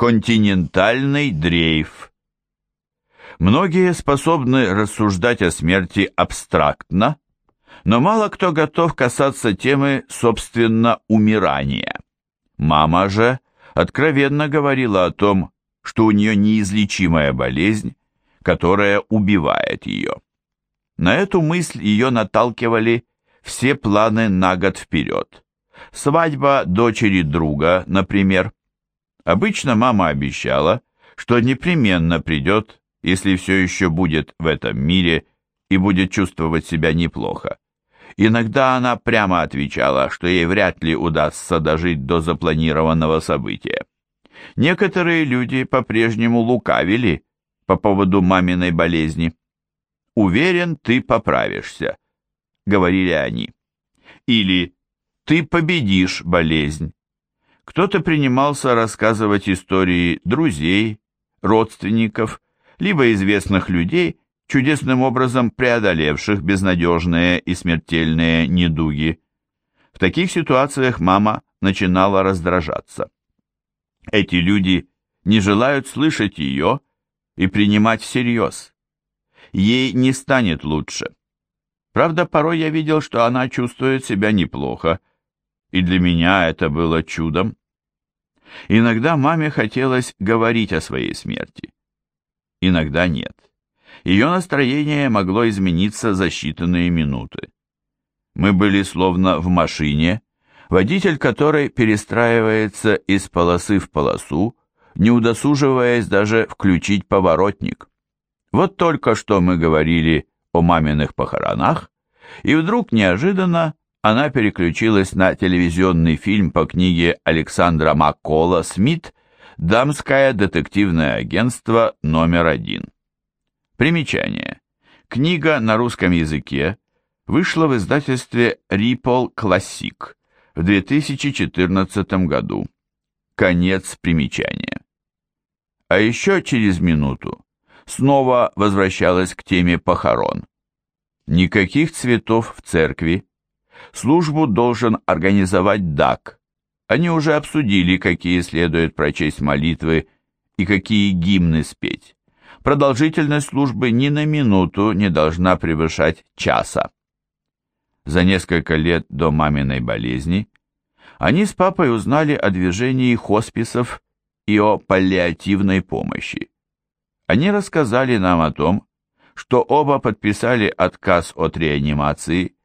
Континентальный дрейф. Многие способны рассуждать о смерти абстрактно, но мало кто готов касаться темы, собственно, умирания. Мама же откровенно говорила о том, что у нее неизлечимая болезнь, которая убивает ее. На эту мысль ее наталкивали все планы на год вперед. Свадьба дочери друга, например, Обычно мама обещала, что непременно придет, если все еще будет в этом мире и будет чувствовать себя неплохо. Иногда она прямо отвечала, что ей вряд ли удастся дожить до запланированного события. Некоторые люди по-прежнему лукавили по поводу маминой болезни. «Уверен, ты поправишься», — говорили они. Или «ты победишь болезнь». Кто-то принимался рассказывать истории друзей, родственников, либо известных людей, чудесным образом преодолевших безнадежные и смертельные недуги. В таких ситуациях мама начинала раздражаться. Эти люди не желают слышать ее и принимать всерьез. Ей не станет лучше. Правда, порой я видел, что она чувствует себя неплохо, и для меня это было чудом. Иногда маме хотелось говорить о своей смерти. Иногда нет. Ее настроение могло измениться за считанные минуты. Мы были словно в машине, водитель которой перестраивается из полосы в полосу, не удосуживаясь даже включить поворотник. Вот только что мы говорили о маминых похоронах, и вдруг неожиданно она переключилась на телевизионный фильм по книге Александра Маккола «Смит. Дамское детективное агентство номер один». Примечание. Книга на русском языке вышла в издательстве Ripple Classic в 2014 году. Конец примечания. А еще через минуту снова возвращалась к теме похорон. Никаких цветов в церкви, Службу должен организовать ДАК. Они уже обсудили, какие следует прочесть молитвы и какие гимны спеть. Продолжительность службы ни на минуту не должна превышать часа. За несколько лет до маминой болезни они с папой узнали о движении хосписов и о паллиативной помощи. Они рассказали нам о том, что оба подписали отказ от реанимации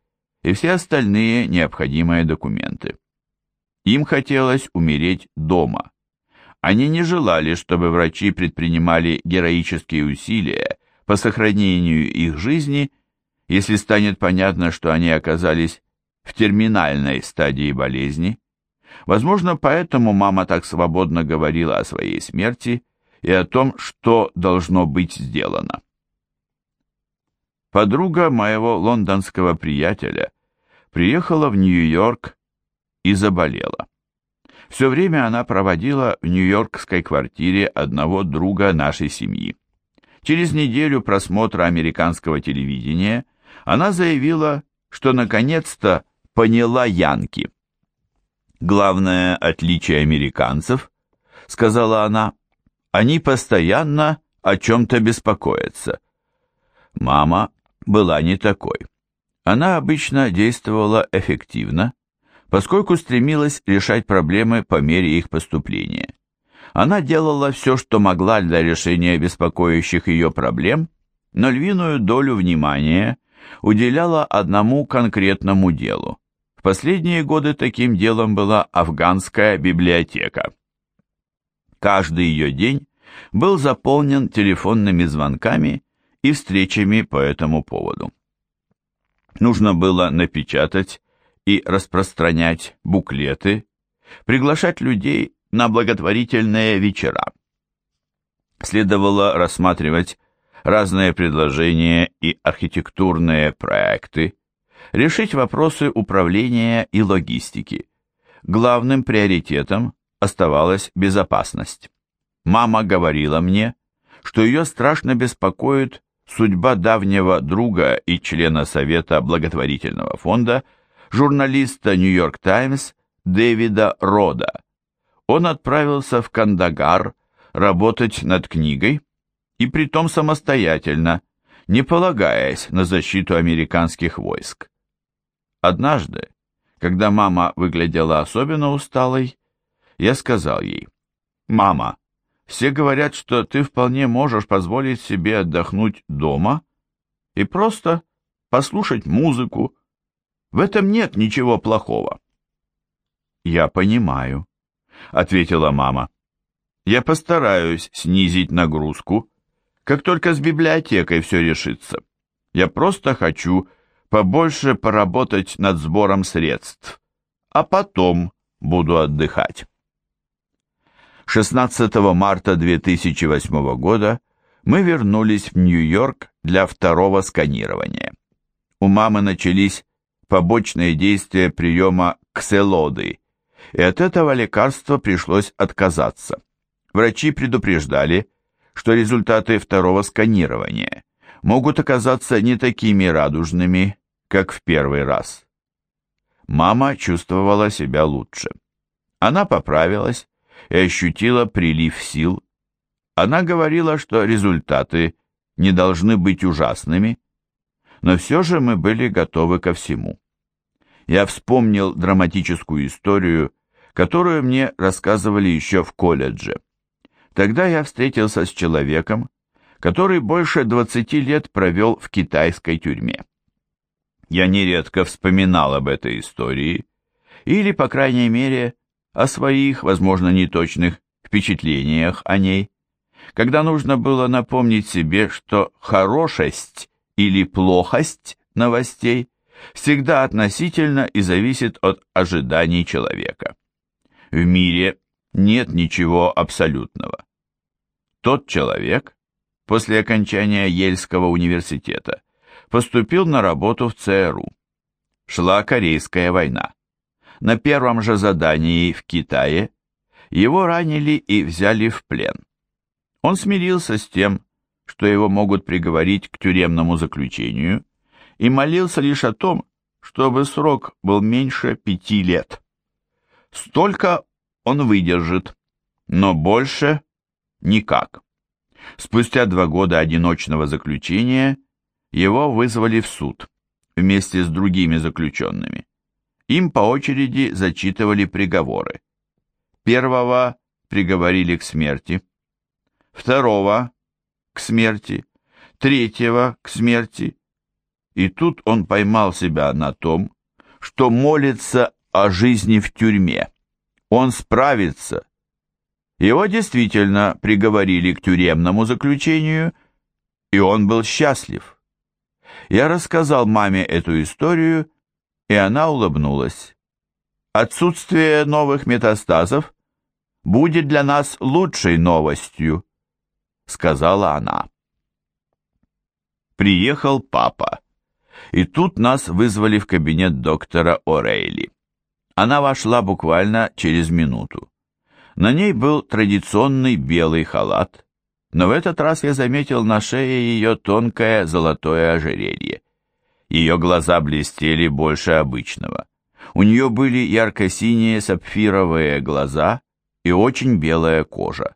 и все остальные необходимые документы. Им хотелось умереть дома. Они не желали, чтобы врачи предпринимали героические усилия по сохранению их жизни, если станет понятно, что они оказались в терминальной стадии болезни. Возможно, поэтому мама так свободно говорила о своей смерти и о том, что должно быть сделано. Подруга моего лондонского приятеля приехала в Нью-Йорк и заболела. Все время она проводила в нью-йоркской квартире одного друга нашей семьи. Через неделю просмотра американского телевидения она заявила, что наконец-то поняла Янки. «Главное отличие американцев, — сказала она, — они постоянно о чем-то беспокоятся. Мама была не такой. Она обычно действовала эффективно, поскольку стремилась решать проблемы по мере их поступления. Она делала все, что могла для решения беспокоящих ее проблем, но львиную долю внимания уделяла одному конкретному делу. В последние годы таким делом была афганская библиотека. Каждый ее день был заполнен телефонными звонками и встречами по этому поводу. Нужно было напечатать и распространять буклеты, приглашать людей на благотворительные вечера. Следовало рассматривать разные предложения и архитектурные проекты, решить вопросы управления и логистики. Главным приоритетом оставалась безопасность. Мама говорила мне, что ее страшно беспокоит судьба давнего друга и члена Совета благотворительного фонда, журналиста «Нью-Йорк Таймс» Дэвида Рода. Он отправился в Кандагар работать над книгой, и притом самостоятельно, не полагаясь на защиту американских войск. Однажды, когда мама выглядела особенно усталой, я сказал ей, «Мама, все говорят, что ты вполне можешь позволить себе отдохнуть дома и просто послушать музыку. В этом нет ничего плохого». «Я понимаю», — ответила мама. «Я постараюсь снизить нагрузку, как только с библиотекой все решится. Я просто хочу побольше поработать над сбором средств, а потом буду отдыхать». 16 марта 2008 года мы вернулись в Нью-Йорк для второго сканирования. У мамы начались побочные действия приема кселоды, и от этого лекарства пришлось отказаться. Врачи предупреждали, что результаты второго сканирования могут оказаться не такими радужными, как в первый раз. Мама чувствовала себя лучше. Она поправилась и ощутила прилив сил. Она говорила, что результаты не должны быть ужасными, но все же мы были готовы ко всему. Я вспомнил драматическую историю, которую мне рассказывали еще в колледже. Тогда я встретился с человеком, который больше 20 лет провел в китайской тюрьме. Я нередко вспоминал об этой истории, или, по крайней мере, о своих, возможно, неточных впечатлениях о ней, когда нужно было напомнить себе, что хорошесть или плохость новостей всегда относительно и зависит от ожиданий человека. В мире нет ничего абсолютного. Тот человек после окончания Ельского университета поступил на работу в ЦРУ. Шла Корейская война. На первом же задании в Китае его ранили и взяли в плен. Он смирился с тем, что его могут приговорить к тюремному заключению, и молился лишь о том, чтобы срок был меньше пяти лет. Столько он выдержит, но больше никак. Спустя два года одиночного заключения его вызвали в суд вместе с другими заключенными. Им по очереди зачитывали приговоры. Первого приговорили к смерти, второго – к смерти, третьего – к смерти. И тут он поймал себя на том, что молится о жизни в тюрьме. Он справится. Его действительно приговорили к тюремному заключению, и он был счастлив. Я рассказал маме эту историю, и она улыбнулась. Отсутствие новых метастазов будет для нас лучшей новостью, сказала она. Приехал папа, и тут нас вызвали в кабинет доктора О'Рейли. Она вошла буквально через минуту. На ней был традиционный белый халат, но в этот раз я заметил на шее ее тонкое золотое ожерелье. Ее глаза блестели больше обычного. У нее были ярко-синие сапфировые глаза и очень белая кожа.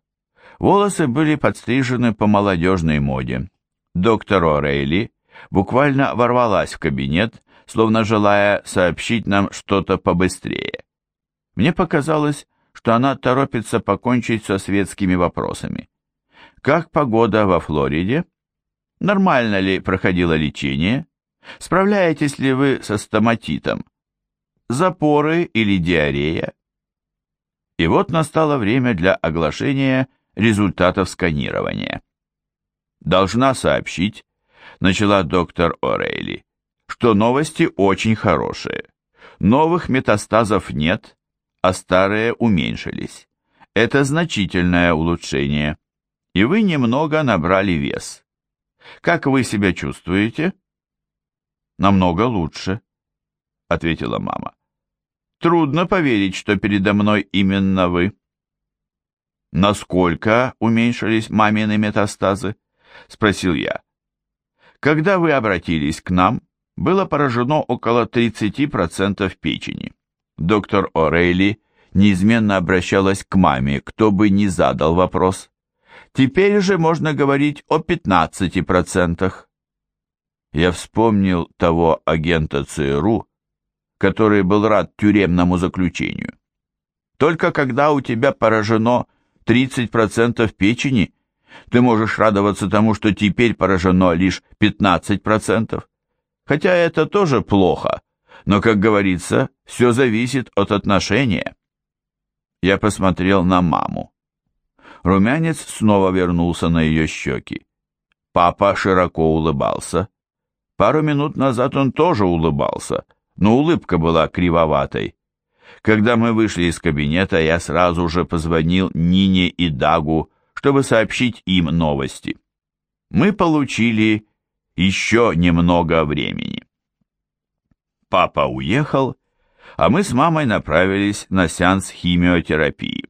Волосы были подстрижены по молодежной моде. Доктор О'Рейли буквально ворвалась в кабинет, словно желая сообщить нам что-то побыстрее. Мне показалось, что она торопится покончить со светскими вопросами. Как погода во Флориде? Нормально ли проходило лечение? Справляетесь ли вы со стоматитом? Запоры или диарея? И вот настало время для оглашения результатов сканирования. Должна сообщить, начала доктор О'Рейли, что новости очень хорошие. Новых метастазов нет, а старые уменьшились. Это значительное улучшение. И вы немного набрали вес. Как вы себя чувствуете? Намного лучше», — ответила мама. «Трудно поверить, что передо мной именно вы». «Насколько уменьшились мамины метастазы?» — спросил я. «Когда вы обратились к нам, было поражено около 30% печени. Доктор О'Рейли неизменно обращалась к маме, кто бы ни задал вопрос. Теперь же можно говорить о 15%. Я вспомнил того агента ЦРУ, который был рад тюремному заключению. Только когда у тебя поражено 30% печени, ты можешь радоваться тому, что теперь поражено лишь 15%. Хотя это тоже плохо, но, как говорится, все зависит от отношения. Я посмотрел на маму. Румянец снова вернулся на ее щеки. Папа широко улыбался. Пару минут назад он тоже улыбался, но улыбка была кривоватой. Когда мы вышли из кабинета, я сразу же позвонил Нине и Дагу, чтобы сообщить им новости. Мы получили еще немного времени. Папа уехал, а мы с мамой направились на сеанс химиотерапии.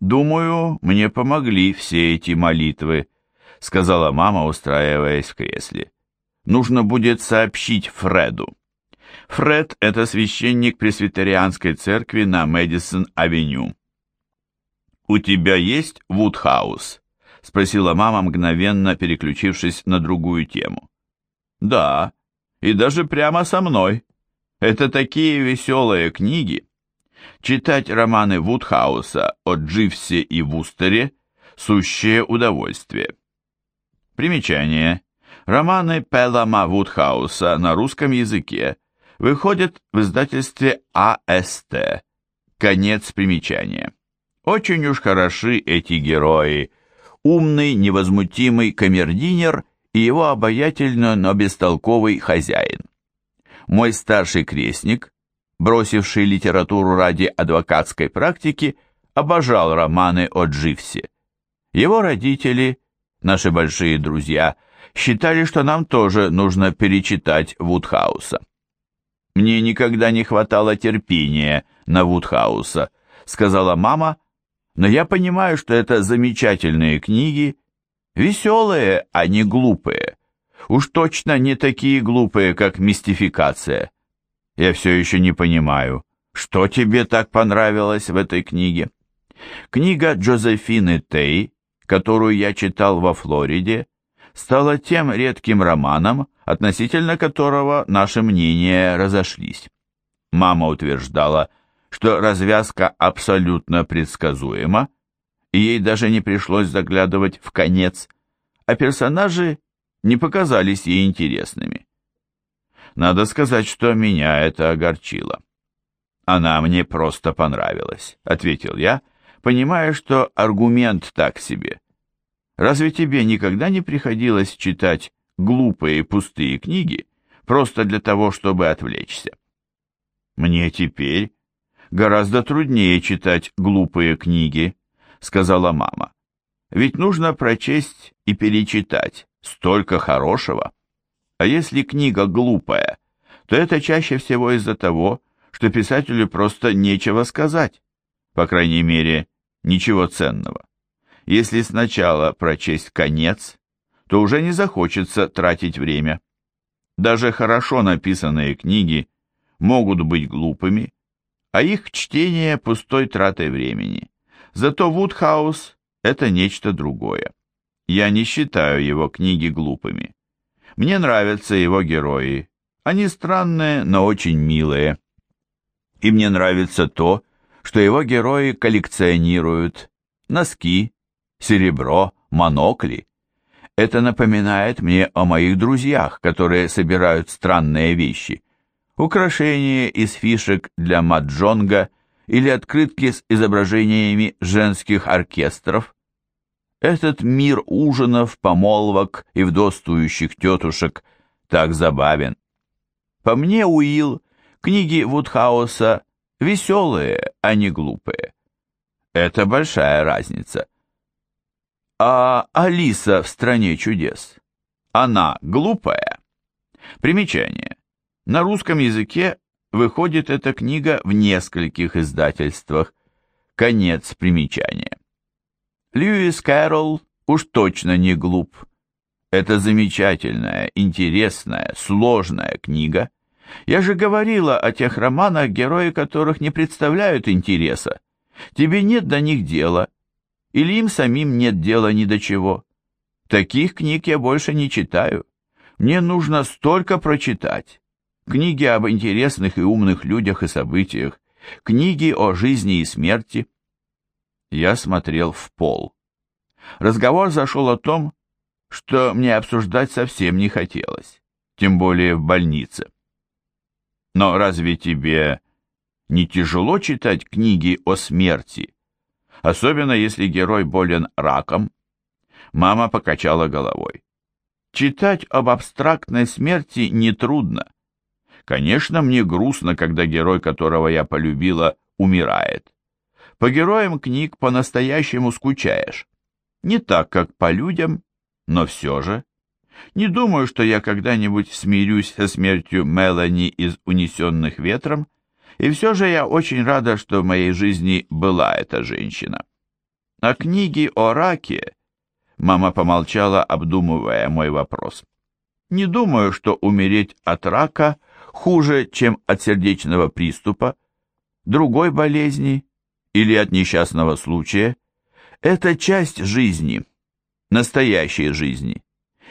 «Думаю, мне помогли все эти молитвы», — сказала мама, устраиваясь в кресле. «Нужно будет сообщить Фреду». Фред — это священник пресвитерианской церкви на Мэдисон-авеню. «У тебя есть Вудхаус?» — спросила мама, мгновенно переключившись на другую тему. «Да, и даже прямо со мной. Это такие веселые книги. Читать романы Вудхауса о Дживсе и Вустере – сущее удовольствие. Примечание. Романы Пелама Вудхауса на русском языке выходят в издательстве АСТ. Конец примечания. Очень уж хороши эти герои. Умный, невозмутимый камердинер и его обаятельно, но бестолковый хозяин. Мой старший крестник, бросивший литературу ради адвокатской практики, обожал романы о Дживсе. Его родители, наши большие друзья, считали, что нам тоже нужно перечитать Вудхауса. «Мне никогда не хватало терпения на Вудхауса», сказала мама, но я понимаю, что это замечательные книги, веселые, а не глупые. Уж точно не такие глупые, как мистификация. Я все еще не понимаю, что тебе так понравилось в этой книге? Книга Джозефины Тей, которую я читал во Флориде, стала тем редким романом, относительно которого наши мнения разошлись. Мама утверждала, что развязка абсолютно предсказуема, и ей даже не пришлось заглядывать в конец, а персонажи не показались ей интересными. Надо сказать, что меня это огорчило. Она мне просто понравилась, ответил я, понимая, что аргумент так себе. Разве тебе никогда не приходилось читать глупые пустые книги просто для того, чтобы отвлечься? Мне теперь гораздо труднее читать глупые книги, сказала мама. Ведь нужно прочесть и перечитать столько хорошего. А если книга глупая, то это чаще всего из-за того, что писателю просто нечего сказать, по крайней мере, ничего ценного. Если сначала прочесть конец, то уже не захочется тратить время. Даже хорошо написанные книги могут быть глупыми, а их чтение пустой тратой времени. Зато Вудхаус – это нечто другое. Я не считаю его книги глупыми. Мне нравятся его герои. Они странные, но очень милые. И мне нравится то, что его герои коллекционируют носки, серебро, монокли. Это напоминает мне о моих друзьях, которые собирают странные вещи. Украшения из фишек для маджонга или открытки с изображениями женских оркестров. Этот мир ужинов, помолвок и вдовствующих тетушек так забавен. По мне, Уилл, книги Вудхауса веселые, а не глупые. Это большая разница. А Алиса в «Стране чудес» она глупая? Примечание. На русском языке выходит эта книга в нескольких издательствах. Конец примечания. Льюис Кэрролл уж точно не глуп. Это замечательная, интересная, сложная книга. Я же говорила о тех романах, герои которых не представляют интереса. Тебе нет до них дела. Или им самим нет дела ни до чего? Таких книг я больше не читаю. Мне нужно столько прочитать. Книги об интересных и умных людях и событиях, книги о жизни и смерти. Я смотрел в пол. Разговор зашел о том, что мне обсуждать совсем не хотелось, тем более в больнице. Но разве тебе не тяжело читать книги о смерти, особенно если герой болен раком? Мама покачала головой. Читать об абстрактной смерти нетрудно. Конечно, мне грустно, когда герой, которого я полюбила, умирает. По героям книг по-настоящему скучаешь. Не так, как по людям, но все же. Не думаю, что я когда-нибудь смирюсь со смертью Мелани из «Унесенных ветром», и все же я очень рада, что в моей жизни была эта женщина. А книги о раке... Мама помолчала, обдумывая мой вопрос. Не думаю, что умереть от рака хуже, чем от сердечного приступа, другой болезни или от несчастного случая. Это часть жизни, настоящей жизни.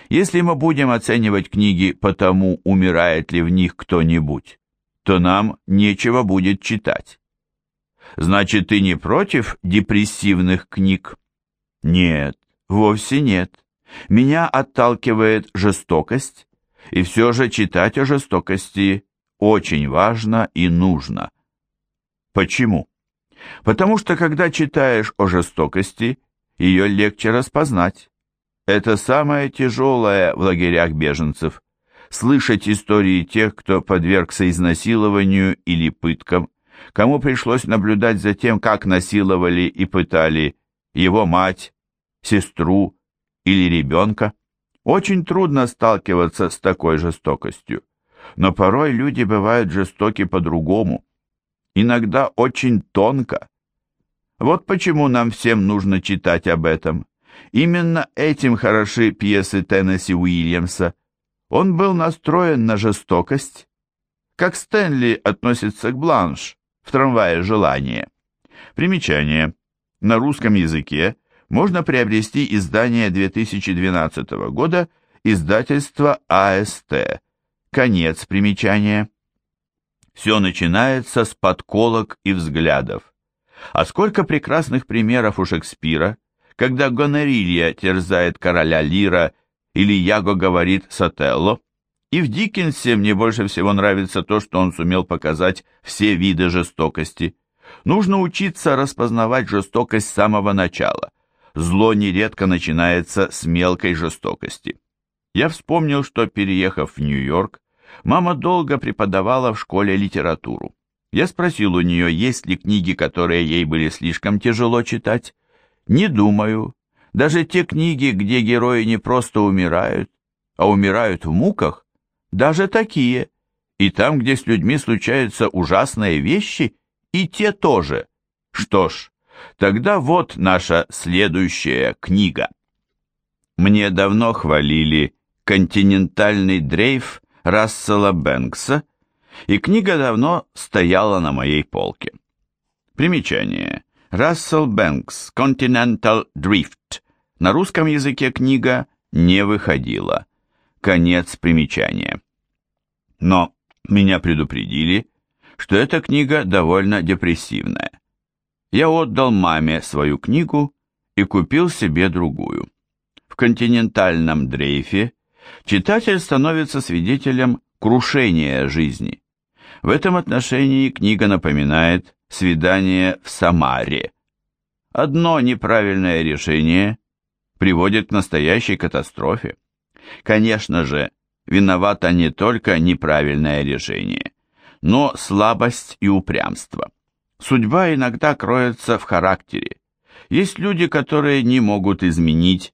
Если мы будем оценивать книги по тому, умирает ли в них кто-нибудь, то нам нечего будет читать. Значит, ты не против депрессивных книг? Нет, вовсе нет. Меня отталкивает жестокость, и все же читать о жестокости очень важно и нужно. Почему? Потому что когда читаешь о жестокости, ее легче распознать. Это самое тяжелое в лагерях беженцев. Слышать истории тех, кто подвергся изнасилованию или пыткам, кому пришлось наблюдать за тем, как насиловали и пытали его мать, сестру или ребенка. Очень трудно сталкиваться с такой жестокостью, но порой люди бывают жестоки по-другому, иногда очень тонко. Вот почему нам всем нужно читать об этом. Именно этим хороши пьесы Теннесси Уильямса. Он был настроен на жестокость, как Стэнли относится к Бланш в «Трамвае желания». Примечание. На русском языке можно приобрести издание 2012 года издательства АСТ. Конец примечания. Все начинается с подколок и взглядов. А сколько прекрасных примеров у Шекспира, когда гонорилья терзает короля Лира или Яго говорит с Отелло. И в Диккенсе мне больше всего нравится то, что он сумел показать все виды жестокости. Нужно учиться распознавать жестокость с самого начала зло нередко начинается с мелкой жестокости. Я вспомнил, что, переехав в Нью-Йорк, мама долго преподавала в школе литературу. Я спросил у нее, есть ли книги, которые ей были слишком тяжело читать. Не думаю. Даже те книги, где герои не просто умирают, а умирают в муках, даже такие. И там, где с людьми случаются ужасные вещи, и те тоже. Что ж, Тогда вот наша следующая книга. Мне давно хвалили «Континентальный дрейф» Рассела Бэнкса, и книга давно стояла на моей полке. Примечание. Рассел Бэнкс «Continental Drift». На русском языке книга не выходила. Конец примечания. Но меня предупредили, что эта книга довольно депрессивная я отдал маме свою книгу и купил себе другую. В континентальном дрейфе читатель становится свидетелем крушения жизни. В этом отношении книга напоминает «Свидание в Самаре». Одно неправильное решение приводит к настоящей катастрофе. Конечно же, виновато не только неправильное решение, но слабость и упрямство. Судьба иногда кроется в характере. Есть люди, которые не могут изменить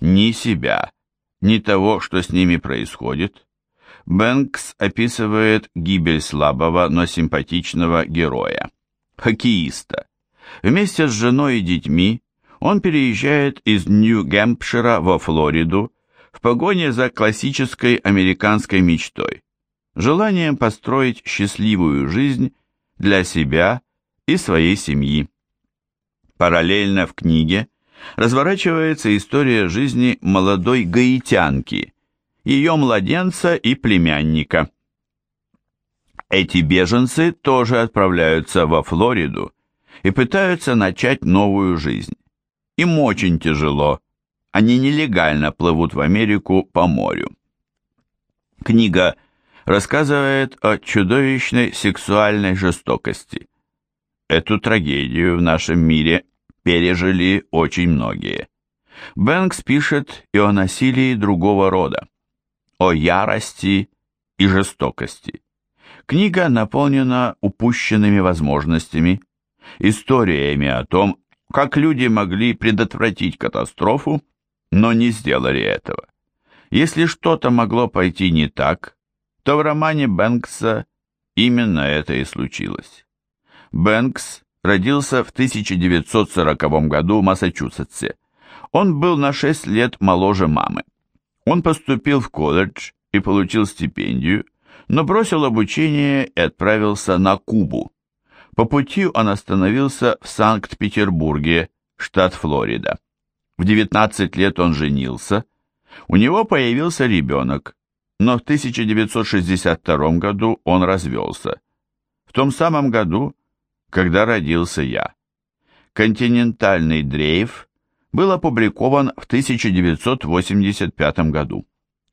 ни себя, ни того, что с ними происходит. Бэнкс описывает гибель слабого, но симпатичного героя, хоккеиста. Вместе с женой и детьми он переезжает из Нью-Гэмпшира во Флориду в погоне за классической американской мечтой, желанием построить счастливую жизнь для себя и своей семьи. Параллельно в книге разворачивается история жизни молодой гаитянки, ее младенца и племянника. Эти беженцы тоже отправляются во Флориду и пытаются начать новую жизнь. Им очень тяжело, они нелегально плывут в Америку по морю. Книга рассказывает о чудовищной сексуальной жестокости. Эту трагедию в нашем мире пережили очень многие. Бэнкс пишет и о насилии другого рода, о ярости и жестокости. Книга наполнена упущенными возможностями, историями о том, как люди могли предотвратить катастрофу, но не сделали этого. Если что-то могло пойти не так, то в романе Бэнкса именно это и случилось. Бэнкс родился в 1940 году в Массачусетсе. Он был на 6 лет моложе мамы. Он поступил в колледж и получил стипендию, но бросил обучение и отправился на Кубу. По пути он остановился в Санкт-Петербурге, штат Флорида. В 19 лет он женился, у него появился ребенок, но в 1962 году он развелся. В том самом году, когда родился я. «Континентальный дрейф» был опубликован в 1985 году.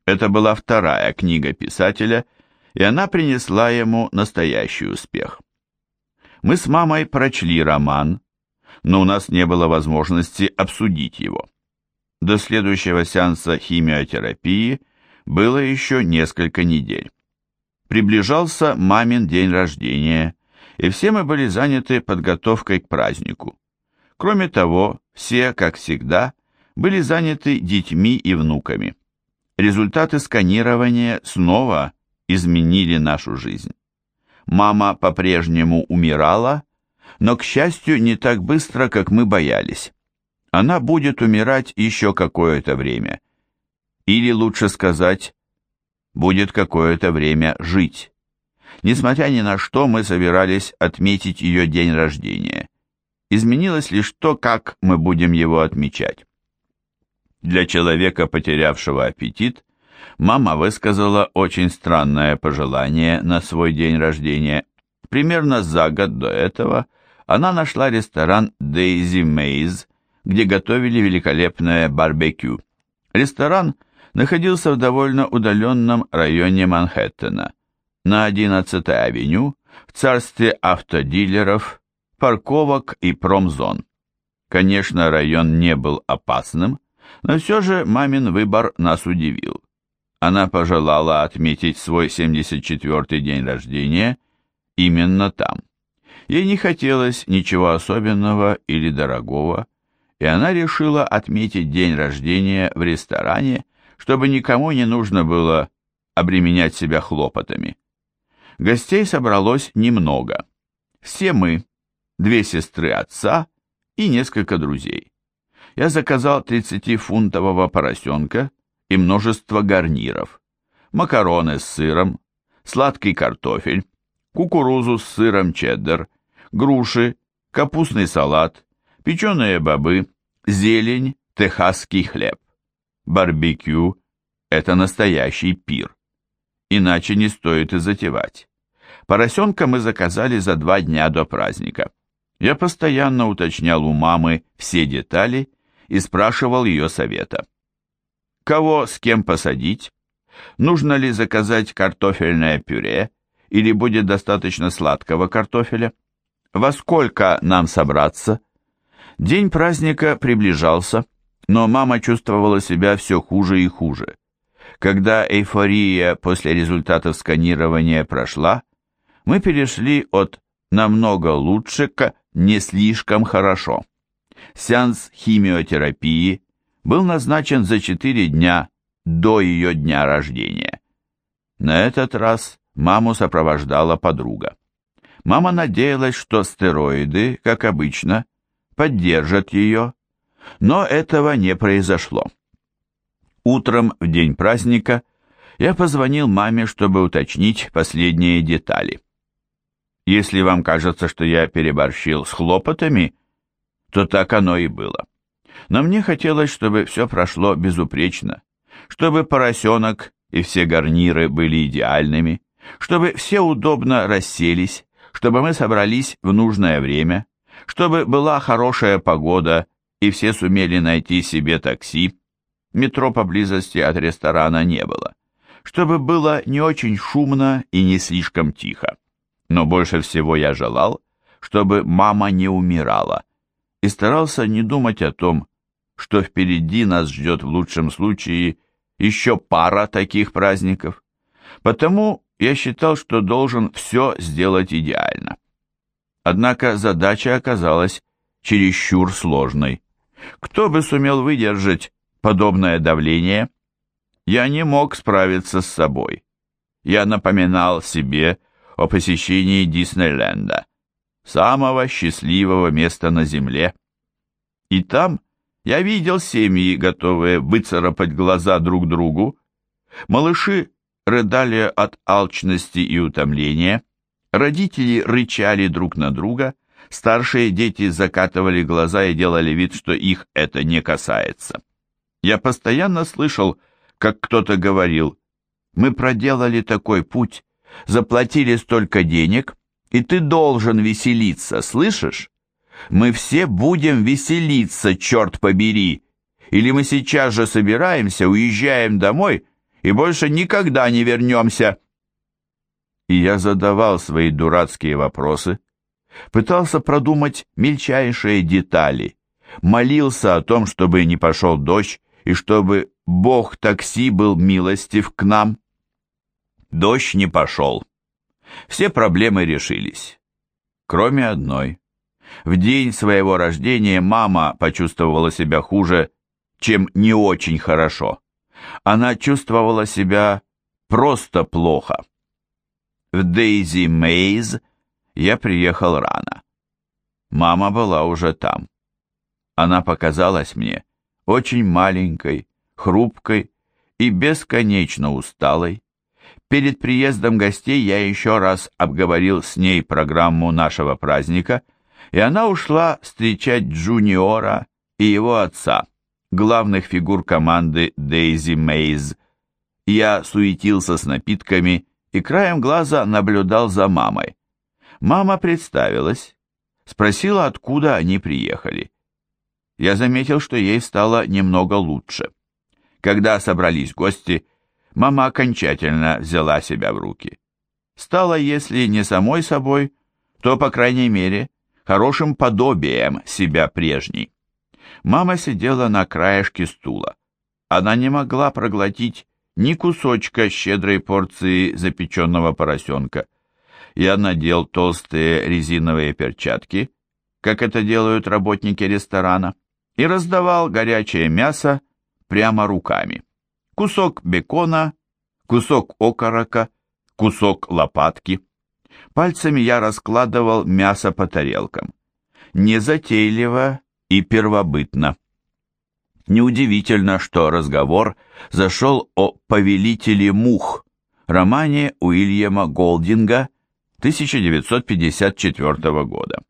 Это была вторая книга писателя, и она принесла ему настоящий успех. Мы с мамой прочли роман, но у нас не было возможности обсудить его. До следующего сеанса химиотерапии было еще несколько недель. Приближался мамин день рождения, и все мы были заняты подготовкой к празднику. Кроме того, все, как всегда, были заняты детьми и внуками. Результаты сканирования снова изменили нашу жизнь. Мама по-прежнему умирала, но, к счастью, не так быстро, как мы боялись. Она будет умирать еще какое-то время. Или, лучше сказать, будет какое-то время жить. Несмотря ни на что, мы собирались отметить ее день рождения. Изменилось лишь то, как мы будем его отмечать. Для человека, потерявшего аппетит, мама высказала очень странное пожелание на свой день рождения. Примерно за год до этого она нашла ресторан Daisy Maze, где готовили великолепное барбекю. Ресторан находился в довольно удаленном районе Манхэттена, на 11-й авеню, в царстве автодилеров, парковок и промзон. Конечно, район не был опасным, но все же мамин выбор нас удивил. Она пожелала отметить свой 74-й день рождения именно там. Ей не хотелось ничего особенного или дорогого, и она решила отметить день рождения в ресторане, чтобы никому не нужно было обременять себя хлопотами. Гостей собралось немного. Все мы, две сестры отца и несколько друзей. Я заказал 30-фунтового поросенка и множество гарниров. Макароны с сыром, сладкий картофель, кукурузу с сыром чеддер, груши, капустный салат, печеные бобы, зелень, техасский хлеб. Барбекю – это настоящий пир. Иначе не стоит и затевать. Поросенка мы заказали за два дня до праздника. Я постоянно уточнял у мамы все детали и спрашивал ее совета. Кого с кем посадить? Нужно ли заказать картофельное пюре или будет достаточно сладкого картофеля? Во сколько нам собраться? День праздника приближался, но мама чувствовала себя все хуже и хуже. Когда эйфория после результатов сканирования прошла, мы перешли от «намного лучше» к «не слишком хорошо». Сеанс химиотерапии был назначен за 4 дня до ее дня рождения. На этот раз маму сопровождала подруга. Мама надеялась, что стероиды, как обычно, поддержат ее, но этого не произошло. Утром в день праздника я позвонил маме, чтобы уточнить последние детали. Если вам кажется, что я переборщил с хлопотами, то так оно и было. Но мне хотелось, чтобы все прошло безупречно, чтобы поросенок и все гарниры были идеальными, чтобы все удобно расселись, чтобы мы собрались в нужное время, чтобы была хорошая погода и все сумели найти себе такси, метро поблизости от ресторана не было, чтобы было не очень шумно и не слишком тихо. Но больше всего я желал, чтобы мама не умирала, и старался не думать о том, что впереди нас ждет в лучшем случае еще пара таких праздников. Потому я считал, что должен все сделать идеально. Однако задача оказалась чересчур сложной. Кто бы сумел выдержать подобное давление? Я не мог справиться с собой. Я напоминал себе о посещении Диснейленда, самого счастливого места на земле. И там я видел семьи, готовые выцарапать глаза друг другу. Малыши рыдали от алчности и утомления, родители рычали друг на друга, старшие дети закатывали глаза и делали вид, что их это не касается. Я постоянно слышал, как кто-то говорил, «Мы проделали такой путь, заплатили столько денег, и ты должен веселиться, слышишь? Мы все будем веселиться, черт побери! Или мы сейчас же собираемся, уезжаем домой и больше никогда не вернемся?» И я задавал свои дурацкие вопросы, пытался продумать мельчайшие детали, молился о том, чтобы не пошел дождь, и чтобы бог такси был милостив к нам. Дождь не пошел. Все проблемы решились. Кроме одной. В день своего рождения мама почувствовала себя хуже, чем не очень хорошо. Она чувствовала себя просто плохо. В Дейзи Мейз я приехал рано. Мама была уже там. Она показалась мне очень маленькой, хрупкой и бесконечно усталой. Перед приездом гостей я еще раз обговорил с ней программу нашего праздника, и она ушла встречать Джуниора и его отца, главных фигур команды Дейзи Мейз. Я суетился с напитками и краем глаза наблюдал за мамой. Мама представилась, спросила, откуда они приехали я заметил, что ей стало немного лучше. Когда собрались гости, мама окончательно взяла себя в руки. Стала, если не самой собой, то, по крайней мере, хорошим подобием себя прежней. Мама сидела на краешке стула. Она не могла проглотить ни кусочка щедрой порции запеченного поросенка. Я надел толстые резиновые перчатки, как это делают работники ресторана, и раздавал горячее мясо прямо руками. Кусок бекона, кусок окорока, кусок лопатки. Пальцами я раскладывал мясо по тарелкам. Незатейливо и первобытно. Неудивительно, что разговор зашел о «Повелителе мух» романе Уильяма Голдинга 1954 года.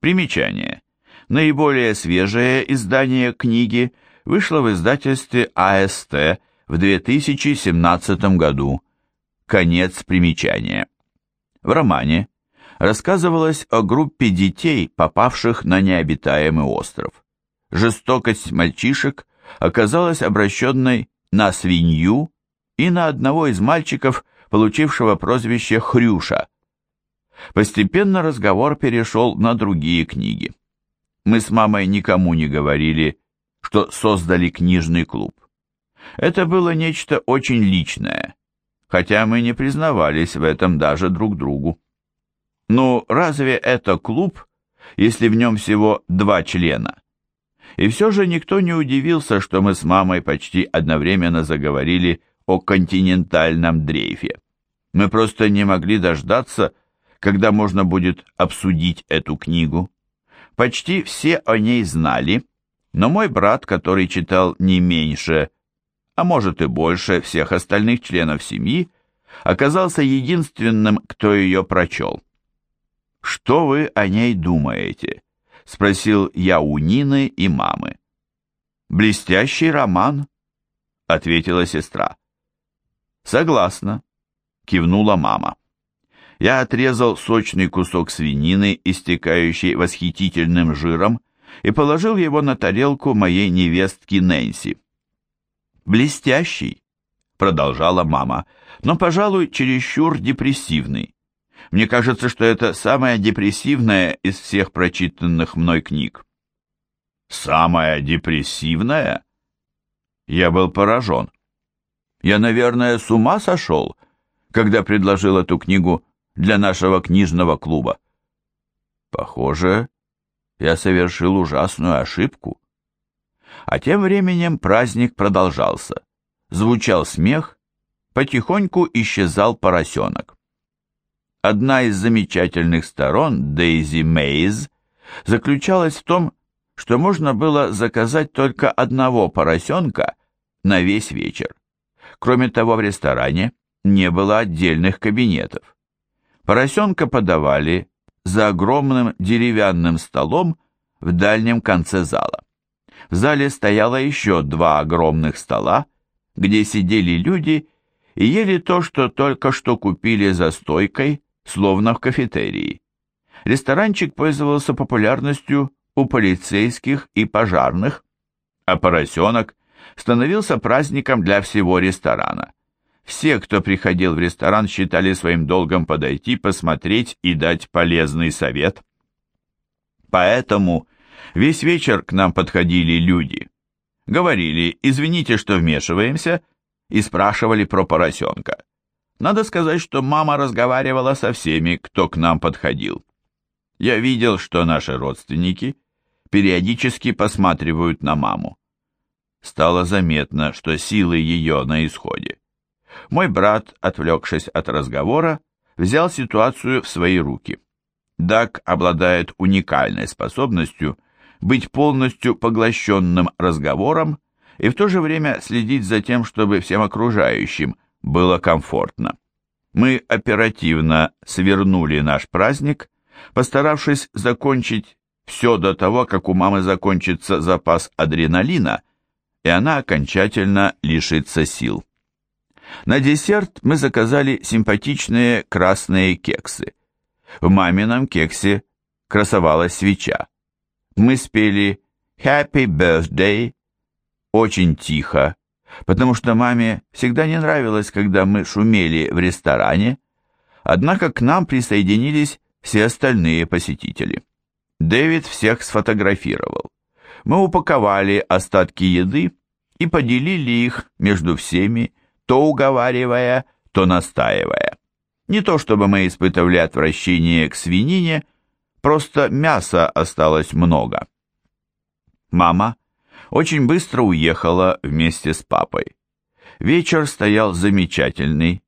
Примечание. Наиболее свежее издание книги вышло в издательстве АСТ в 2017 году. Конец примечания. В романе рассказывалось о группе детей, попавших на необитаемый остров. Жестокость мальчишек оказалась обращенной на свинью и на одного из мальчиков, получившего прозвище Хрюша. Постепенно разговор перешел на другие книги. Мы с мамой никому не говорили, что создали книжный клуб. Это было нечто очень личное, хотя мы не признавались в этом даже друг другу. Ну, разве это клуб, если в нем всего два члена? И все же никто не удивился, что мы с мамой почти одновременно заговорили о континентальном дрейфе. Мы просто не могли дождаться, когда можно будет обсудить эту книгу. Почти все о ней знали, но мой брат, который читал не меньше, а может и больше всех остальных членов семьи, оказался единственным, кто ее прочел. «Что вы о ней думаете?» — спросил я у Нины и мамы. «Блестящий роман», — ответила сестра. «Согласна», — кивнула мама. Я отрезал сочный кусок свинины, истекающий восхитительным жиром, и положил его на тарелку моей невестки Нэнси. «Блестящий», — продолжала мама, — «но, пожалуй, чересчур депрессивный. Мне кажется, что это самая депрессивная из всех прочитанных мной книг». «Самая депрессивная?» Я был поражен. Я, наверное, с ума сошел, когда предложил эту книгу для нашего книжного клуба. Похоже, я совершил ужасную ошибку. А тем временем праздник продолжался. Звучал смех, потихоньку исчезал поросенок. Одна из замечательных сторон Дейзи Мейз заключалась в том, что можно было заказать только одного поросенка на весь вечер. Кроме того, в ресторане не было отдельных кабинетов. Поросенка подавали за огромным деревянным столом в дальнем конце зала. В зале стояло еще два огромных стола, где сидели люди и ели то, что только что купили за стойкой, словно в кафетерии. Ресторанчик пользовался популярностью у полицейских и пожарных, а поросенок становился праздником для всего ресторана. Все, кто приходил в ресторан, считали своим долгом подойти, посмотреть и дать полезный совет. Поэтому весь вечер к нам подходили люди. Говорили, извините, что вмешиваемся, и спрашивали про поросенка. Надо сказать, что мама разговаривала со всеми, кто к нам подходил. Я видел, что наши родственники периодически посматривают на маму. Стало заметно, что силы ее на исходе. Мой брат, отвлекшись от разговора, взял ситуацию в свои руки. Дак обладает уникальной способностью быть полностью поглощенным разговором и в то же время следить за тем, чтобы всем окружающим было комфортно. Мы оперативно свернули наш праздник, постаравшись закончить все до того, как у мамы закончится запас адреналина, и она окончательно лишится сил. На десерт мы заказали симпатичные красные кексы. В мамином кексе красовалась свеча. Мы спели «Happy Birthday» очень тихо, потому что маме всегда не нравилось, когда мы шумели в ресторане, однако к нам присоединились все остальные посетители. Дэвид всех сфотографировал. Мы упаковали остатки еды и поделили их между всеми, то уговаривая, то настаивая. Не то чтобы мы испытывали отвращение к свинине, просто мяса осталось много. Мама очень быстро уехала вместе с папой. Вечер стоял замечательный.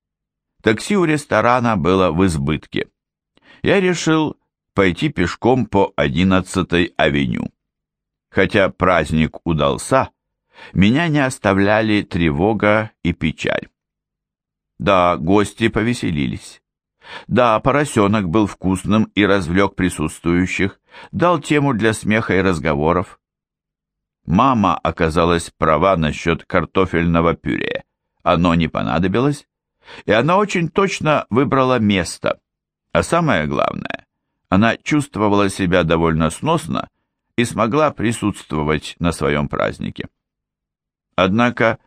Такси у ресторана было в избытке. Я решил пойти пешком по 11-й авеню. Хотя праздник удался, меня не оставляли тревога и печаль. Да, гости повеселились. Да, поросенок был вкусным и развлек присутствующих, дал тему для смеха и разговоров. Мама оказалась права насчет картофельного пюре. Оно не понадобилось, и она очень точно выбрала место. А самое главное, она чувствовала себя довольно сносно и смогла присутствовать на своем празднике. Однако,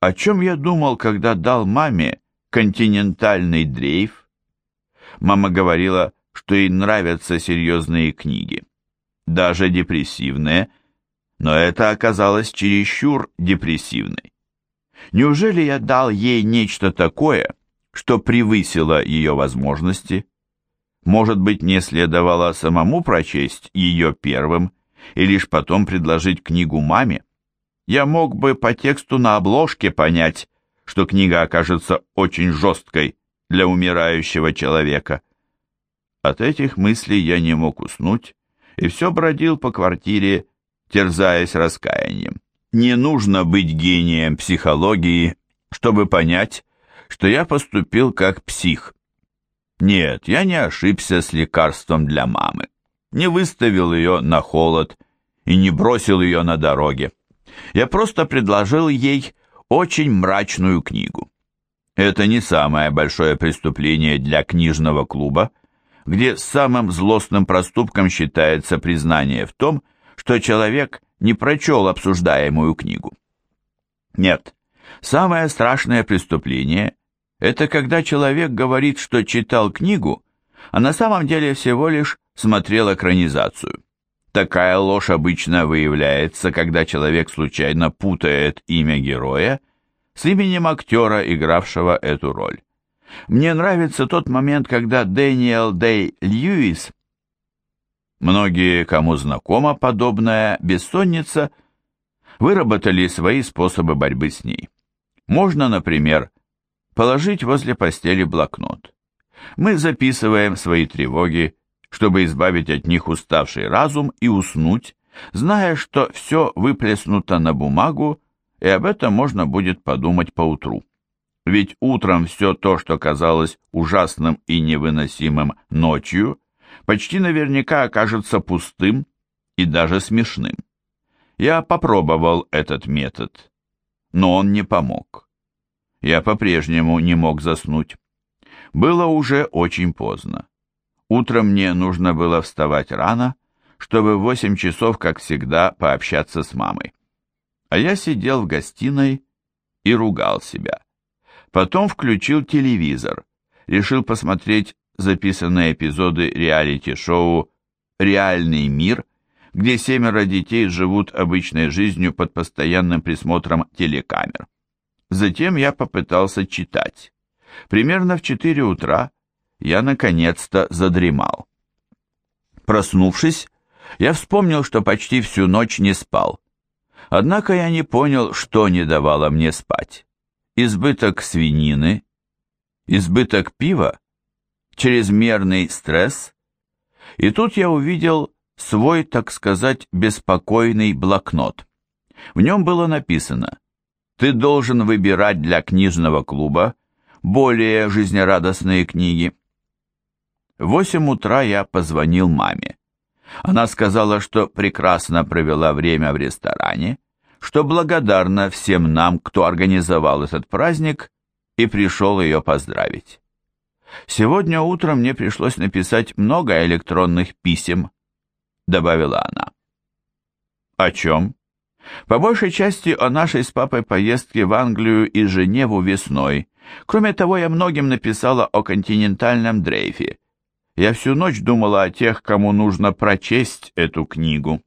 о чем я думал, когда дал маме континентальный дрейф? Мама говорила, что ей нравятся серьезные книги, даже депрессивные, но это оказалось чересчур депрессивной. Неужели я дал ей нечто такое, что превысило ее возможности? Может быть, мне следовало самому прочесть ее первым и лишь потом предложить книгу маме? я мог бы по тексту на обложке понять, что книга окажется очень жесткой для умирающего человека. От этих мыслей я не мог уснуть и все бродил по квартире, терзаясь раскаянием. Не нужно быть гением психологии, чтобы понять, что я поступил как псих. Нет, я не ошибся с лекарством для мамы, не выставил ее на холод и не бросил ее на дороге. Я просто предложил ей очень мрачную книгу. Это не самое большое преступление для книжного клуба, где самым злостным проступком считается признание в том, что человек не прочел обсуждаемую книгу. Нет, самое страшное преступление – это когда человек говорит, что читал книгу, а на самом деле всего лишь смотрел экранизацию. Такая ложь обычно выявляется, когда человек случайно путает имя героя с именем актера, игравшего эту роль. Мне нравится тот момент, когда Дэниел Дэй Льюис, многие, кому знакома подобная бессонница, выработали свои способы борьбы с ней. Можно, например, положить возле постели блокнот. Мы записываем свои тревоги, чтобы избавить от них уставший разум и уснуть, зная, что все выплеснуто на бумагу, и об этом можно будет подумать поутру. Ведь утром все то, что казалось ужасным и невыносимым ночью, почти наверняка окажется пустым и даже смешным. Я попробовал этот метод, но он не помог. Я по-прежнему не мог заснуть. Было уже очень поздно. Утром мне нужно было вставать рано, чтобы в восемь часов, как всегда, пообщаться с мамой. А я сидел в гостиной и ругал себя. Потом включил телевизор, решил посмотреть записанные эпизоды реалити-шоу «Реальный мир», где семеро детей живут обычной жизнью под постоянным присмотром телекамер. Затем я попытался читать. Примерно в 4 утра я наконец-то задремал. Проснувшись, я вспомнил, что почти всю ночь не спал. Однако я не понял, что не давало мне спать избыток свинины, избыток пива, чрезмерный стресс. И тут я увидел свой, так сказать, беспокойный блокнот. В нем было написано «Ты должен выбирать для книжного клуба более жизнерадостные книги». В восемь утра я позвонил маме. Она сказала, что прекрасно провела время в ресторане, что благодарна всем нам, кто организовал этот праздник и пришел ее поздравить. Сегодня утром мне пришлось написать много электронных писем, добавила она. О чем? По большей части о нашей с папой поездке в Англию и Женеву весной. Кроме того, я многим написала о континентальном дрейфе. Я всю ночь думала о тех, кому нужно прочесть эту книгу.